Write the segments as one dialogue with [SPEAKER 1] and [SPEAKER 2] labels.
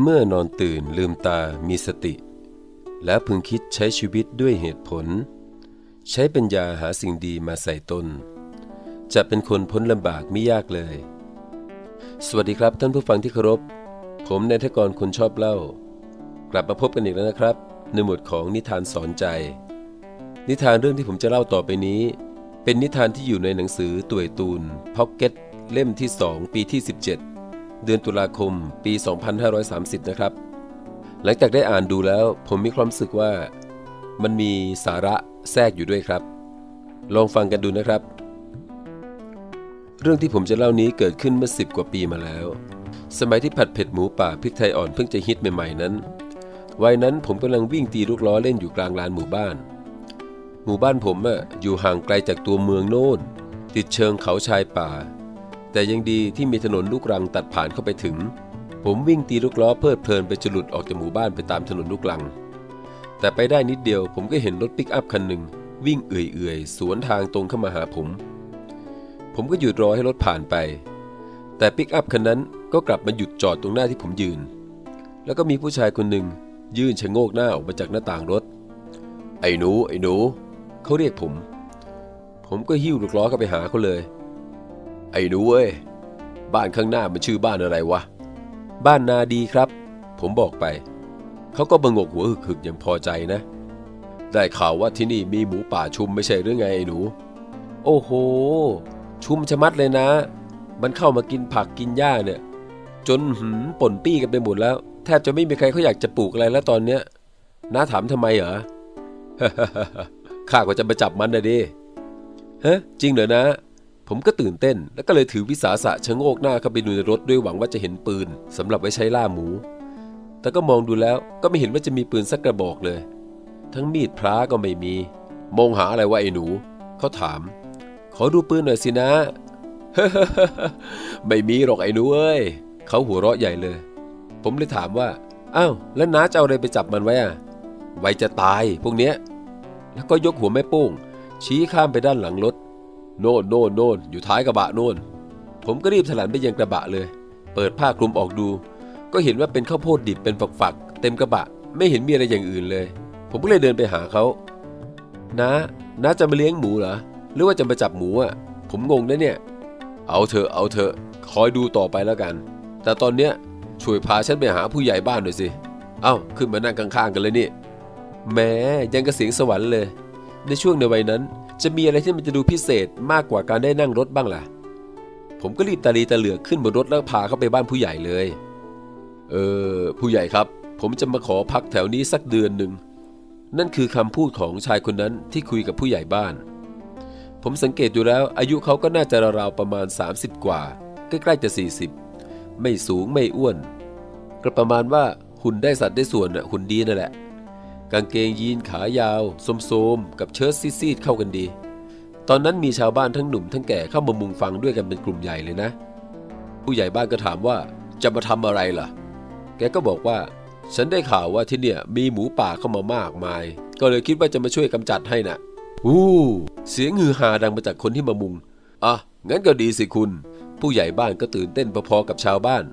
[SPEAKER 1] เมื่อนอนตื่นลืมตามีสติ และพึงคิดใช้ชีวิตด้วยเหตุผล ใช้ปัญญาหาสิ่งดีมาใส่ตน จะเป็นคนพ้นลำบากไม่ยากเลย สวัสดีครับท่านผู้ฟังที่เคารพ ผมนายทกรคนชอบเล่า กลับมาพบกันอีกแล้วนะครับ ในหมวดของนิทานสอนใจ นิทานเรื่องที่ผมจะเล่าต่อไปนี้ เป็นนิทานที่อยู่ในหนังสือตัวยตูนพ็อกเก็ตเล่มที่2ปีที่ 17 เดือนตุลาคมปี 2530 นะครับ หลังจากได้อ่านดูแล้วผมมีความรู้สึกว่า มันมีสาระแทรกอยู่ด้วยครับ ลองฟังกันดูนะครับ เรื่องที่ผมจะเล่านี้เกิดขึ้นเมื่อ 10 กว่าปีมาแล้ว สมัยที่ผัดเผ็ดหมูป่าพริกไทยอ่อนเพิ่งจะฮิตใหม่ ๆ นั้น วัยนั้นผมกำลังวิ่งตีลูกล้อเล่นอยู่กลางลานหมู่บ้าน หมู่บ้านผมอะอยู่ห่างไกลจากตัวเมืองโน่น ติดเชิงเขาชายป่า แต่ยังดีที่มีถนนลูกรังตัดผ่านเข้าไปถึง ผมวิ่งตีลูกล้อเพลิดเพลินไปจนหลุดออกจากหมู่บ้านไปตามถนนลูกรัง แต่ไปได้นิดเดียวผมก็เห็นรถปิกอัพคันหนึ่งวิ่งเอื่อยๆ สวนทางตรงเข้ามาหาผม ผมก็หยุดรอให้รถผ่านไป แต่ปิกอัพคันนั้นก็กลับมาหยุดจอดตรงหน้าที่ผมยืน แล้วก็มีผู้ชายคนหนึ่งยื่นชะโงกหน้าออกมาจากหน้าต่างรถ ไอ้หนู ไอ้หนู เขาเรียกผม ผมก็หิ้วลูกล้อเข้าไปหาเขาเลย ไอ้หนูเอ้ย บ้านข้างหน้ามันชื่อบ้านอะไรวะ บ้านนาดีครับ ผมบอกไป เขาก็บงกหัวหึกๆอย่างพอใจนะ ได้ข่าวว่าที่นี่มีหมูป่าชุมไม่ใช่หรือไงไอ้หนู โอ้โห ชุมชะมัดเลยนะ มันเข้ามากินผักกินหญ้าเนี่ย จนหืมป่นปี้กันไปหมดแล้ว แทบจะไม่มีใครเขาอยากจะปลูกอะไรแล้วตอนเนี้ยน้าถามทำไมเหรอข้าก็จะมาจับมันนะดิฮะจริงเหรอนะ ผมก็ตื่นเต้น แล้วก็เลยถือวิสาสะชะโงกหน้าเข้าไปดูในรถด้วยหวังว่าจะเห็นปืนสำหรับไว้ใช้ล่าหมู แต่ก็มองดูแล้วก็ไม่เห็นว่าจะมีปืนสักกระบอกเลย ทั้งมีดพระก็ไม่มี มองหาอะไรวะไอ้หนูเขาถาม ขอดูปืนหน่อยสินะไม่มีหรอกไอ้หนูเอ้ยเขาหัวเราะใหญ่เลย ผมเลยถามว่าอ้าวแล้วน้าจะเอาอะไรไปจับมันไว้อะไว้จะตายพวกเนี้ยแล้วก็ยกหัวแม่โป้งชี้ข้ามไปด้านหลังรถ โน่นโน่นโน่นอยู่ท้ายกระบะโน่นผมก็รีบถลันไปยังกระบะเลย เปิดผ้าคลุมออกดู ก็เห็นว่าเป็นข้าวโพดดิบเป็นฝักๆ เต็มกระบะ ไม่เห็นมีอะไรอย่างอื่นเลย ผมก็เลยเดินไปหาเขาน้าน้าจะมาเลี้ยงหมูเหรอ หรือว่าจะมาจับหมูอะ ผมงงนะเนี่ย เอาเถอะ เอาเถอะ คอยดูต่อไปแล้วกัน แต่ตอนเนี้ยช่วยพาฉันไปหาผู้ใหญ่บ้านหน่อยสิ เอ้า ขึ้นมานั่งข้างๆกันเลยนี่แม้ยังกระเสียงสวรรค์เลย ในช่วงในวัยนั้น จะมีอะไรที่มันจะดูพิเศษมากกว่าการได้นั่งรถบ้างล่ะ ผมก็รีบตาลีตาเหลือกขึ้นบนรถแล้วพาเข้าไปบ้านผู้ใหญ่เลย เออผู้ใหญ่ครับ ผมจะมาขอพักแถวนี้สักเดือนหนึ่ง นั่นคือคำพูดของชายคนนั้นที่คุยกับผู้ใหญ่บ้าน ผมสังเกตดูแล้วอายุเขาก็น่าจะราวๆประมาณ 30 กว่า ใกล้ๆจะ 40 ไม่สูงไม่อ้วน ก็ประมาณว่าหุ่นได้สัดได้ส่วนหุ่นดีนั่นแหละ กางเกงยีนขายาวโสมๆกับเชิ้ตซีดๆเข้ากันดี ตอนนั้นมีชาวบ้านทั้งหนุ่มทั้งแก่เข้ามามุงฟังด้วยกันเป็นกลุ่มใหญ่เลยนะ ผู้ใหญ่บ้านก็ถามว่าจะมาทำอะไรล่ะ แกก็บอกว่า ฉันได้ข่าวว่าที่เนี่ยมีหมูป่าเข้ามามากมาย ก็เลยคิดว่าจะมาช่วยกำจัดให้นะ่ะอู้เสียงฮือฮาดังมาจากคนที่มามุงอะงั้นก็ดีสิคุณ ผู้ใหญ่บ้านก็ตื่นเต้นพอๆกับชาวบ้าน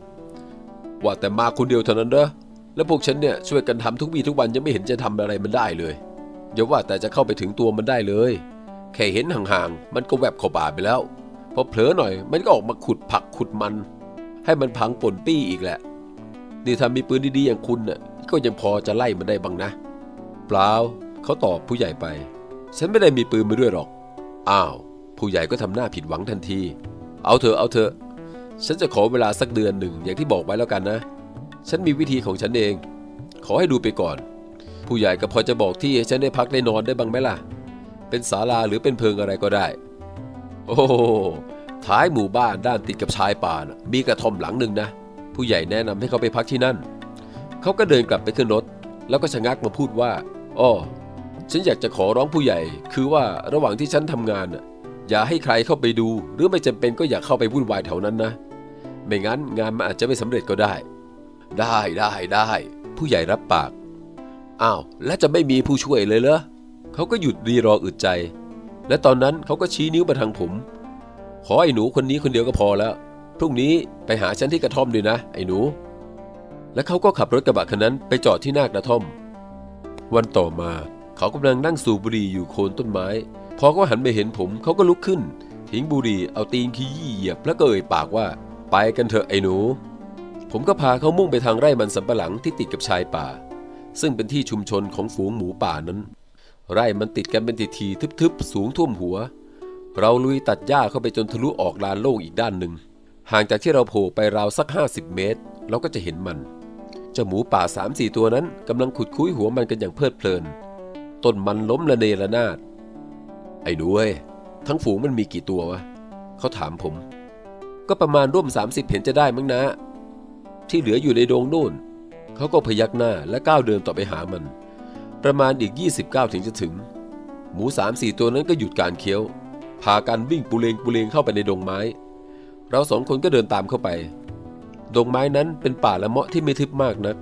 [SPEAKER 1] ว่าแต่มาคนเดียวเท่านั้นเด้อ แล้วพวกฉันเนี่ยช่วยกันทำทุกวี่ทุกวันยังไม่เห็นจะทำอะไรมันได้เลยอย่าว่าแต่จะเข้าไปถึงตัวมันได้เลย แค่เห็นห่างๆ มันก็แวบเข้าป่าไปแล้ว พอเผลอหน่อย มันก็ออกมาขุดผักขุดมัน ให้มันพังป่นปี้อีกแหละ นี่ถ้ามีปืนดีๆอย่างคุณน่ะก็ยังพอจะไล่มันได้บ้างนะ เปล่าเขาตอบผู้ใหญ่ไป ฉันไม่ได้มีปืนมาด้วยหรอก อ้าว ผู้ใหญ่ก็ทำหน้าผิดหวังทันที เอาเถอะเอาเถอะ ฉันจะขอเวลาสักเดือนหนึ่งอย่างที่บอกไว้แล้วกันนะ ฉันมีวิธีของฉันเอง ขอให้ดูไปก่อน ผู้ใหญ่ก็พอจะบอกที่ให้ฉันได้พักได้นอนได้บ้างไหมล่ะ เป็นศาลาหรือเป็นเพิงอะไรก็ได้ โอ้ท้ายหมู่บ้านด้านติดกับชายป่านะมีกระท่อมหลังหนึ่งนะ ผู้ใหญ่แนะนำให้เขาไปพักที่นั่น เขาก็เดินกลับไปขึ้นรถ แล้วก็ชะงักมาพูดว่าอ้อฉันอยากจะขอร้องผู้ใหญ่ คือว่าระหว่างที่ฉันทำงานน่ะอย่าให้ใครเข้าไปดู หรือไม่จำเป็นก็อย่าเข้าไปวุ่นวายแถวนั้นนะ ไม่งั้นงานมันอาจจะไม่สำเร็จก็ได้ ได้ได้ได้ ผู้ใหญ่รับปาก อ้าว แล้วจะไม่มีผู้ช่วยเลยเหรอเขาก็หยุดรีรออึดใจ และตอนนั้นเขาก็ชี้นิ้วมาทางผม ขอไอ้หนูคนนี้คนเดียวก็พอแล้ว พรุ่งนี้ไปหาฉันที่กระท่อมด้วยนะ ไอ้หนู และเขาก็ขับรถกระบะคันนั้นไปจอดที่หน้ากระท่อม วันต่อมาเขากำลังนั่งสูบบุหรี่อยู่โคนต้นไม้ พอเขาหันไปเห็นผมเขาก็ลุกขึ้น ทิ้งบุหรี่เอาตีนขี้เหยียบแล้วก็เอ่ยปากว่า ไปกันเถอะไอ้หนู ผมก็พาเขามุ่งไปทางไร่มันสำปะหลังที่ติดกับชายป่า ซึ่งเป็นที่ชุมชนของฝูงหมูป่านั้น ไร่มันติดกันเป็นทีๆทึบๆ สูงท่วมหัว เราลุยตัดหญ้าเข้าไปจนทะลุออกลานโล่งอีกด้านหนึ่ง ห่างจากที่เราโผล่ไปราวสัก 50 เมตร เราก็จะเห็นมันเจ้าหมูป่าสามสี่ตัวนั้นกำลังขุดคุ้ยหัวมันกันอย่างเพลิดเพลิน ต้นมันล้มละเนระนาด ไอ้ด้วย ทั้งฝูงมันมีกี่ตัววะเขาถามผม ก็ประมาณร่วม 30 เห็นจะได้มั้งนะ ที่เหลืออยู่ในโดงนู่น เขาก็พยักหน้าและก้าวเดินต่อไปหามัน ประมาณอีก 29 ถึงจะถึง หมูสามสี่ตัวนั้นก็หยุดการเคี้ยว พากันวิ่งปูเลงปูเลงเข้าไปในดงไม้ เราสองคนก็เดินตามเข้าไป ดงไม้นั้นเป็นป่าละเมาะที่ไม่ทึบมากนัก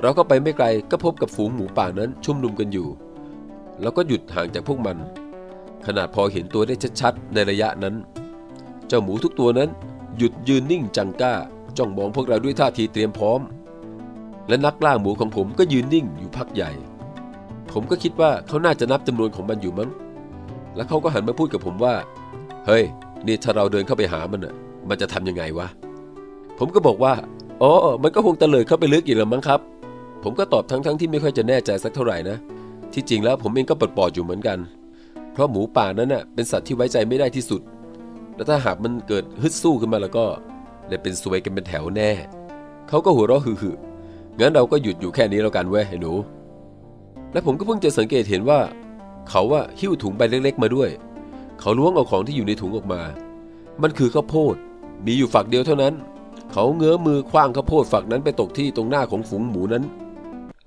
[SPEAKER 1] เราก็ไปไม่ไกลก็พบกับฝูงหมูป่านั้นชุมนุมกันอยู่ แล้วก็หยุดห่างจากพวกมัน ขนาดพอเห็นตัวได้ชัดๆในระยะนั้น เจ้าหมูทุกตัวนั้นหยุดยืนนิ่งจังก้า จ้องมองพวกเราด้วยท่าทีเตรียมพร้อม และนักล่าหมูของผมก็ยืนนิ่งอยู่พักใหญ่ ผมก็คิดว่าเขาน่าจะนับจำนวนของมันอยู่มั้ง แล้วเขาก็หันมาพูดกับผมว่า เฮ้ย นี่ถ้าเราเดินเข้าไปหามันอะ มันจะทำยังไงวะ ผมก็บอกว่า อ๋อ มันก็คงตะเลิดเข้าไปลึกอีกแล้วมั้งครับ ผมก็ตอบทั้งๆทที่ไม่ค่อยจะแน่ใจสักเท่าไหร่นะ ที่จริงแล้วผมเองก็ปลดอยู่เหมือนกัน เพราะหมูป่านั้นน่ะเป็นสัตว์ที่ไว้ใจไม่ได้ที่สุด และถ้าหากมันเกิดฮึดสู้ขึ้นมาแล้วก็ ได้เป็นซวยกันเป็นแถวแน่ เขาก็หัวเราะหึ่งั้นเราก็หยุดอยู่แค่นี้แล้วกันเว้ยไอ้หนู และผมก็เพิ่งจะสังเกตเห็นว่า เขาว่าหิ้วถุงใบเล็ก ๆ มาด้วย เขาล้วงเอาของที่อยู่ในถุงออกมา มันคือข้าวโพด มีอยู่ฝักเดียวเท่านั้น เขาเงื้อมือคว้างข้าวโพดฝักนั้นไปตกที่ตรงหน้าของฝูงหมูนั้น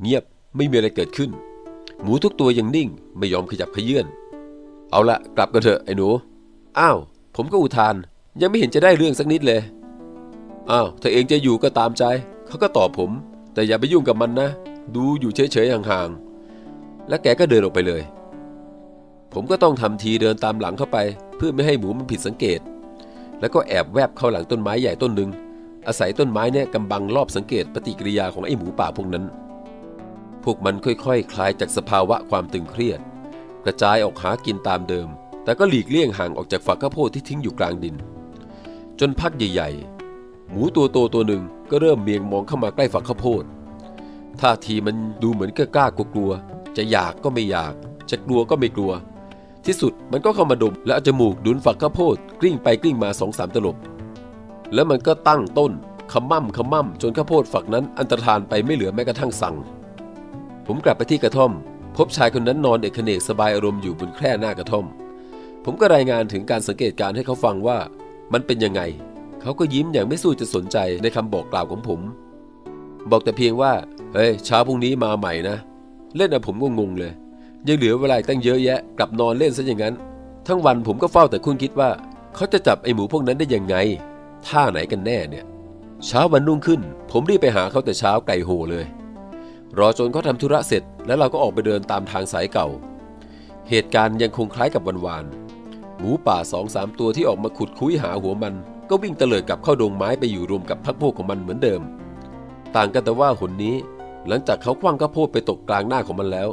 [SPEAKER 1] เงียบไม่มีอะไรเกิดขึ้น หมูทุกตัวยังนิ่งไม่ยอมขยับขยื่นเอาละกลับกันเถอะไอ้หนู อ้าว ผมก็อุทาน ยังไม่เห็นจะได้เรื่องสักนิดเลย อ้าวถ้าเองจะอยู่ก็ตามใจ เขาก็ตอบผม แต่อย่าไปยุ่งกับมันนะ ดูอยู่เฉยๆห่างๆ และแกก็เดินออกไปเลย ผมก็ต้องทำทีเดินตามหลังเข้าไป เพื่อไม่ให้หมูมันผิดสังเกต แล้วก็แอบแวบเข้าหลังต้นไม้ใหญ่ต้นหนึ่งอาศัยต้นไม้เนี่ยกำบังรอบสังเกตปฏิกิริยาของไอ้หมูป่าพวกนั้น พวกมันค่อยๆคคลายจากสภาวะความตึงเครียด กระจายออกหากินตามเดิม แต่ก็หลีกเลี่ยงห่างออกจากฝักข้าวโพดที่ทิ้งอยู่กลางดิน จนพักใหญ่ๆ หมูตัวโตตัวหนึ่งก็เริ่มเมียงมองเข้ามาใกล้ฝักข้าวโพดท่าทีมันดูเหมือนกล้ากลัว จะอยากก็ไม่อยาก จะกลัวก็ไม่กลัว ที่สุดมันก็เข้ามาดม และจมูกดุนฝักข้าวโพดกลิ้งไปกลิ้งมาสองสามตลบ แล้วมันก็ตั้งต้นขมั่มขมั่มจนข้าวโพดฝักนั้นอันตรธานไปไม่เหลือแม้กระทั่งสั่ง ผมกลับไปที่กระท่อม พบชายคนนั้นนอนเอกเนกสบายอารมณ์อยู่บนแคร่หน้ากระท่อม ผมก็รายงานถึงการสังเกตการให้เขาฟังว่า มันเป็นยังไง เขาก็ยิ้มอย่างไม่สู้จะสนใจในคำบอกกล่าวของผม บอกแต่เพียงว่า เฮ้ยเช้าพรุ่งนี้มาใหม่นะ เล่นอะผมก็งงเลย ยังเหลือเวลาตั้งเยอะแยะ กลับนอนเล่นซะอย่างนั้น ทั้งวันผมก็เฝ้าแต่คุณคิดว่า เขาจะจับไอ้หมูพวกนั้นได้ยังไง ท่าไหนกันแน่เนี่ย เช้าวันรุ่งขึ้น ผมรีบไปหาเขาแต่เช้าไก่โหเลย รอจนเขาทำธุระเสร็จ แล้วเราก็ออกไปเดินตามทางสายเก่า เหตุการณ์ยังคงคล้ายกับวันวานหมูป่าสองสามตัวที่ออกมาขุดคุ้ยหาหัวมัน ก็วิ่งเตลิดกลับเข้าดงไม้ไปอยู่รวมกับพักพวกของมันเหมือนเดิม ต่างกันแต่ว่าหนนี้ หลังจากเขาคว้างข้าวโพดไปตกกลางหน้าของมันแล้ว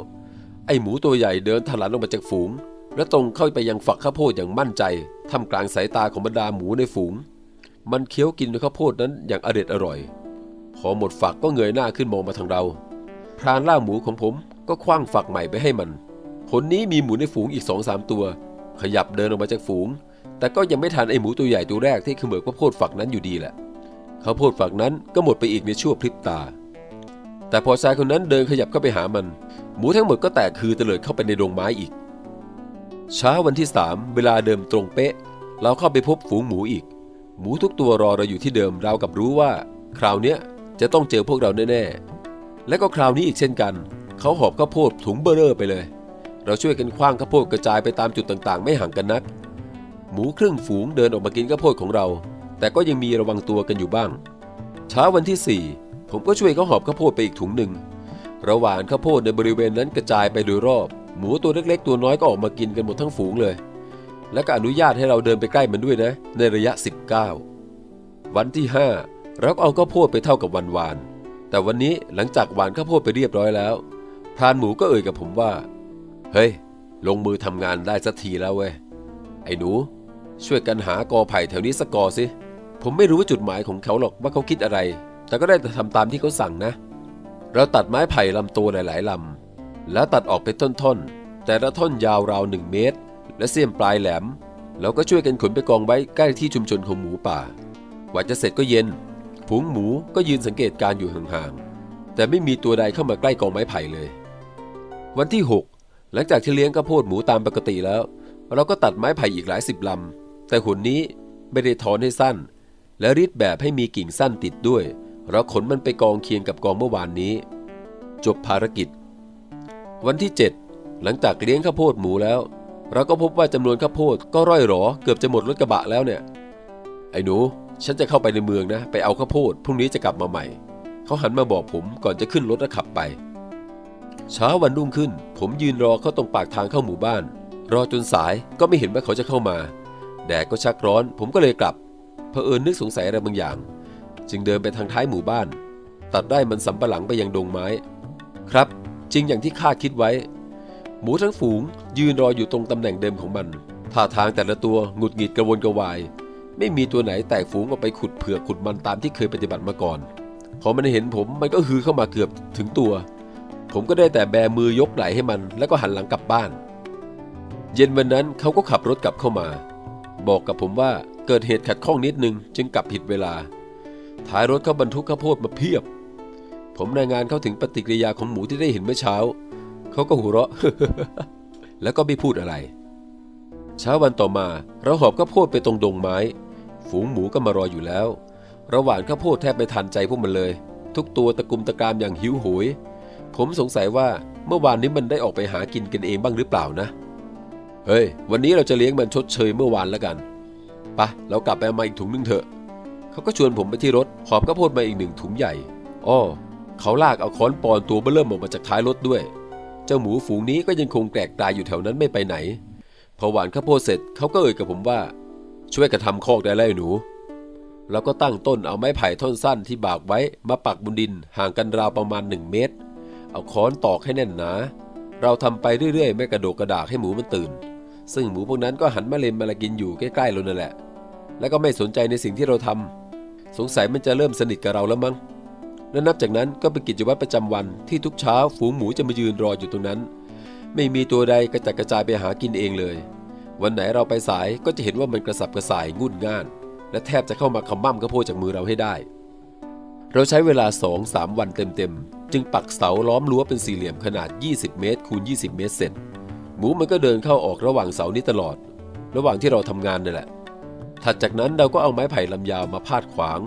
[SPEAKER 1] ไอ้หมูตัวใหญ่เดินถลันออกมาจากฝูง และตรงเข้าไปยังฝักข้าวโพดอย่างมั่นใจท่ามกลางสายตาของบรรดาหมูในฝูง มันเคี้ยวกินข้าวโพดนั้นอย่างอร็ดอร่อย พอหมดฝักก็เงยหน้าขึ้นมองมาทางเราพรานล่าหมูของผมก็คว้างฝักใหม่ไปให้มันผลนี้มีหมูในฝูงอีกสองสามตัว ขยับเดินออกมาจากฝูง แต่ก็ยังไม่ทันไอหมูตัวใหญ่ตัวแรกที่ขมือบข้าวโพดฝักนั้นอยู่ดีแหละข้าวโพดฝักนั้นก็หมดไปอีกในชั่วพริบตา แต่พอชายคนนั้นเดินขยับเข้าไปหามัน หมูทั้งหมดก็แตกคือเตลิดเข้าไปในโรงไม้อีก เช้าวันที่สามเวลาเดิมตรงเป๊ะ เราเข้าไปพบฝูงหมูอีก หมูทุกตัวรอเราอยู่ที่เดิมเรากับรู้ว่า คราวเนี้ยจะต้องเจอพวกเราแน่ๆ และก็คราวนี้อีกเช่นกันเขาหอบข้าวโพดถุงเบอร์เรอร์ไปเลย เราช่วยกันคว้างข้าวโพดกระจายไปตามจุดต่างๆ ไม่ห่างกันนัก หมูครึ่งฝูงเดินออกมากินข้าวโพดของเรา แต่ก็ยังมีระวังตัวกันอยู่บ้าง เช้าวันที่ 4 ผมก็ช่วยเขาหอบข้าวโพดไปอีกถุงหนึ่งระหว่างข้าวโพดในบริเวณนั้นกระจายไปโดยรอบ หมูตัวเล็กๆ ตัวน้อยก็ออกมากินกันหมดทั้งฝูงเลย และก็อนุญาตให้เราเดินไปใกล้มันด้วยนะ ในระยะ 19 วันที่5เราก็เอาข้าวโพดไปเท่ากับวันวาน แต่วันนี้หลังจากหวานข้าวโพดไปเรียบร้อยแล้วพรานหมูก็เอ่ยกับผมว่า เฮ้ย ลงมือทำงานได้สักทีแล้วเว้ย ไอ้หนู ช่วยกันหากอไผ่แถวนี้สักกอสิผมไม่รู้ว่าจุดหมายของเขาหรอกว่าเขาคิดอะไร แต่ก็ได้แต่ทำตามที่เขาสั่งนะ เราตัดไม้ไผ่ลำตัวหลาย ๆลำแล้วตัดออกเป็นท่อนๆ แต่ละท่อนยาวราวหนึ่งเมตร และเสียมปลายแหลมแล้วก็ช่วยกันขนไปกองไว้ใกล้ที่ชุมชนของหมูป่ากว่าจะเสร็จก็เย็นฝูงหมูก็ยืนสังเกตการอยู่ห่างๆ แต่ไม่มีตัวใดเข้ามาใกล้กองไม้ไผ่เลย วันที่ 6 หลังจากที่เลี้ยงข้าวโพดหมูตามปกติแล้ว เราก็ตัดไม้ไผ่อีกหลายสิบลำ แต่หุ่นนี้ไม่ได้ถอนให้สั้น และรีดแบบให้มีกิ่งสั้นติดด้วยเราขนมันไปกองเคียงกับกองเมื่อวานนี้ จบภารกิจ วันที่ 7 หลังจากเลี้ยงข้าวโพดหมูแล้ว เราก็พบว่าจำนวนข้าวโพดก็ร่อยหรอ เกือบจะหมดรถกระบะแล้วเนี่ย ไอ้หนู ฉันจะเข้าไปในเมืองนะ ไปเอาข้าวโพดพรุ่งนี้จะกลับมาใหม่ เขาหันมาบอกผมก่อนจะขึ้นรถและขับไปเช้าวันรุ่งขึ้น ผมยืนรอเขาตรงปากทางเข้าหมู่บ้าน รอจนสายก็ไม่เห็นว่าเขาจะเข้ามา แดดก็ชักร้อน ผมก็เลยกลับเผอิญนึกสงสัยอะไรบางอย่าง จึงเดินไปทางท้ายหมู่บ้าน ตัดได้มันสำปะหลังไปยังดงไม้ ครับ จริงอย่างที่คาดคิดไว้ หมูทั้งฝูงยืนรออยู่ตรงตำแหน่งเดิมของมันท่าทางแต่ละตัวหงุดหงิดกระวนกระวาย ไม่มีตัวไหนแตกฝูงออกไปขุดเผือกขุดมันตามที่เคยปฏิบัติมาก่อนพอมันเห็นผมมันก็ฮือเข้ามาเกือบถึงตัว ผมก็ได้แต่แบมือยกไหลให้มัน แล้วก็หันหลังกลับบ้าน เย็นวันนั้นเขาก็ขับรถกลับเข้ามา บอกกับผมว่าเกิดเหตุขัดข้องนิดนึงจึงกลับผิดเวลา ท้ายรถเขาบรรทุกข้าวโพดมาเพียบ ผมรายงานเขาถึงปฏิกิริยาของหมูที่ได้เห็นเมื่อเช้า เขาก็หัวเราะ แล้วก็ไม่พูดอะไร เช้าวันต่อมาเราหอบข้าวโพดไปตรงดงไม้ ฝูงหมูก็มารออยู่แล้ว ระหว่างข้าวโพดแทบไม่ทันใจพวกมันเลย ทุกตัวตะกุมตะกรามอย่างหิวโหย ผมสงสัยว่าเมื่อวานนี้มันได้ออกไปหากินกันเองบ้างหรือเปล่านะ เฮ้ย วันนี้เราจะเลี้ยงมันชดเชยเมื่อวานแล้วกันปะเรากลับไปเอามาอีกถุงนึงเถอะ เขาก็ชวนผมไปที่รถ หอบข้าวโพดมาอีกหนึ่งถุงใหญ่ อ้อ เขาลากเอาค้อนปอนตัวเบิ่มออกมาจากท้ายรถด้วย เจ้าหมูฝูงนี้ก็ยังคงแกลกตายอยู่แถวนั้นไม่ไปไหน พอหวานข้าวโพดเสร็จเขาก็เอ่ยกับผมว่า ช่วยกระทำคอกได้แล้วหนู แล้วก็ตั้งต้นเอาไม้ไผ่ท่อนสั้นที่บากไว้มาปักบนดินห่างกันราวประมาณหนึ่งเมตร เอาค้อนตอกให้แน่นหนา เราทำไปเรื่อยๆ ไม่กระโดกกระดากให้หมูมันตื่น ซึ่งหมูพวกนั้นก็หันมาเล็มมาละกินอยู่ใกล้ๆเรานั่นแหละ แล้วก็ไม่สนใจในสิ่งที่เราทำสงสัยมันจะเริ่มสนิทกับเราแล้วมั้งและนับจากนั้นก็เป็นกิจวัตรประจำวันที่ทุกเช้าฝูงหมูจะมายืนรออยู่ตรงนั้น ไม่มีตัวใดกระจัดกระจายไปหากินเองเลย วันไหนเราไปสายก็จะเห็นว่ามันกระสับกระส่ายงุ่นง่าน และแทบจะเข้ามาคำมั่มข้าโพดจากมือเราให้ได้ เราใช้เวลา2-3วันเต็มๆจึงปักเสาล้อมรั้วเป็นสี่เหลี่ยมขนาด 20 เมตรคูณ 20 เมตรเสร็จ หมูมันก็เดินเข้าออกระหว่างเสานี้ตลอด ระหว่างที่เราทำงานนั่แหละ ถัดจากนั้นเราก็เอาไม้ไผ่ลำยาวมาพาดขวาง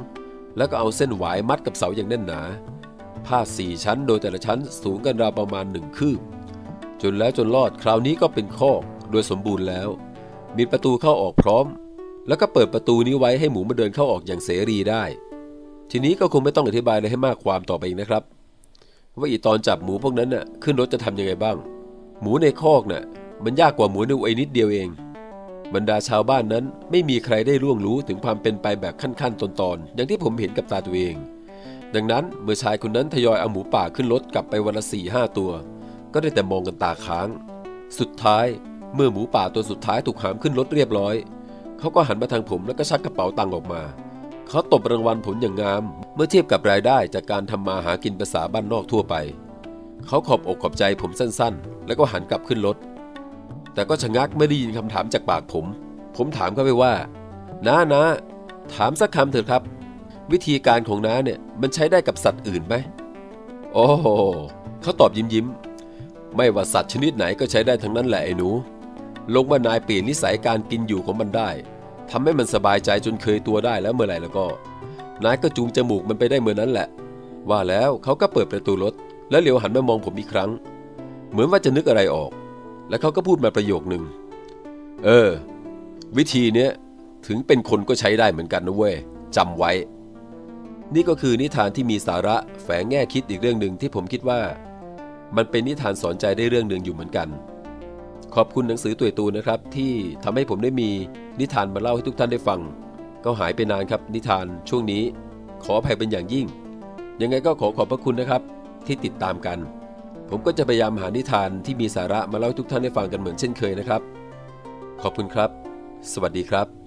[SPEAKER 1] แล้วก็เอาเส้นหวายมัดกับเสาอย่างแน่นหนาพาสี่ชั้นโดยแต่ละชั้นสูงกันราวประมาณหนึ่งคืบ จนแล้วจนรอดคราวนี้ก็เป็นคอกโดยสมบูรณ์แล้ว มีประตูเข้าออกพร้อม แล้วก็เปิดประตูนี้ไว้ให้หมูมาเดินเข้าออกอย่างเสรีได้ ทีนี้ก็คงไม่ต้องอธิบายอะไรให้มากความต่อไปอีกนะครับ ว่าอีตอนจับหมูพวกนั้นน่ะขึ้นรถจะทำยังไงบ้าง หมูในคอกน่ะมันยากกว่าหมูในไอนิดเดียวเอง บรรดาชาวบ้านนั้นไม่มีใครได้ร่วงรู้ถึงความเป็นไปแบบขั้นๆตอนๆอย่างที่ผมเห็นกับตาตัวเอง ดังนั้นเมื่อชายคนนั้นทยอยเอาหมูป่าขึ้นรถกลับไปวันละสี่ห้าตัว ก็ได้แต่มองกันตาค้าง สุดท้ายเมื่อหมูป่าตัวสุดท้ายถูกหามขึ้นรถเรียบร้อย เขาก็หันมาทางผมแล้วก็ชักกระเป๋าตังค์ออกมา เขาตบรางวัลผลอย่างงาม เมื่อเทียบกับรายได้จากการทำมาหากินภาษาบ้านนอกทั่วไป เขาขอบอกขอบใจผมสั้นๆ แล้วก็หันกลับขึ้นรถ แต่ก็ชะงักไม่ได้ยินคำถามจากปากผม ผมถามเขาไปว่าน้านะถามสักคำเถิดครับ วิธีการของน้าเนี่ยมันใช้ได้กับสัตว์อื่นไหมโอ้เขาตอบยิ้มยิ้มไม่ว่าสัตว์ชนิดไหนก็ใช้ได้ทั้งนั้นแหละไอ้หนู ลงมานายเปลี่ยนนิสัยการกินอยู่ของมันได้ทำให้มันสบายใจจนเคยตัวได้แล้วเมื่อไหร่แล้วก็ นายก็จูงจมูกมันไปได้เมื่อนั้นแหละ ว่าแล้วเขาก็เปิดประตูรถ แล้วเหลียวหันมามองผมอีกครั้ง เหมือนว่าจะนึกอะไรออก แล้วเขาก็พูดมาประโยคหนึ่ง เออ วิธีเนี้ยถึงเป็นคนก็ใช้ได้เหมือนกันนะเว้ยจำไว้ นี่ก็คือนิทานที่มีสาระแฝงแง่คิดอีกเรื่องหนึ่งที่ผมคิดว่า มันเป็นนิทานสอนใจได้เรื่องหนึ่งอยู่เหมือนกัน ขอบคุณหนังสือตัวตูนะครับ ที่ทำให้ผมได้มีนิทานมาเล่าให้ทุกท่านได้ฟัง ก็หายไปนานครับนิทานช่วงนี้ ขออภัยเป็นอย่างยิ่ง ยังไงก็ขอขอบพระคุณนะครับ ที่ติดตามกัน ผมก็จะพยายามหานิทานที่มีสาระมาเล่าทุกท่านได้ฟังกันเหมือนเช่นเคยนะครับ ขอบคุณครับ สวัสดีครับ